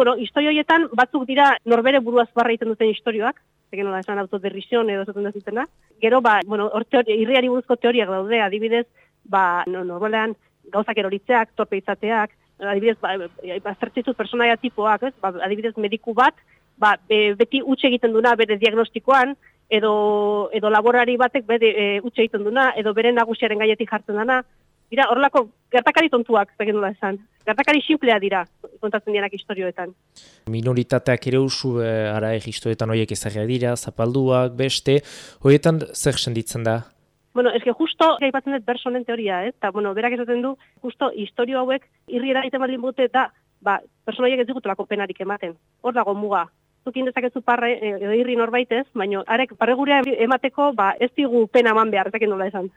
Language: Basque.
bueno, historio horietan batzuk dira norbere buruaz barra egiten duten historioak, egen nola esan autoderrisión edo zaten dutena. Gero, ba, bueno, hor teori, irriari buruzko teoriak daude, adibidez, ba, no, normalean gauzak eroritzeak, torpe izateak, adibidez, ba, baztertzitut personaia tipoak, ez? Ba, adibidez, mediku bat, ba, be, beti utxe egiten duna bere diagnostikoan, edo, edo laborari batek bere e, utxe egiten duna, edo bere nagusiaren gaietik jartzen dana, dira, horrelako gertakari tontuak, dula esan. Gertakari simplea dira, kontatzen dianak historioetan. Minoritateak ere usu, e, ara historioetan horiek ezagia dira, zapalduak, beste, horietan zer senditzen da? Bueno, eske justo gaipatzen dut bersonen teoria, eh? Ta bueno, berak esaten du justo historia hauek irriera egiten baldin bute da, ba, personaiek ez digutelako penarik ematen. Hor dago muga. Zukin dezakezu parre edo irri norbaitez, baino arek parregure emateko, ba, ez digu pena eman behar, ezakin nola esan.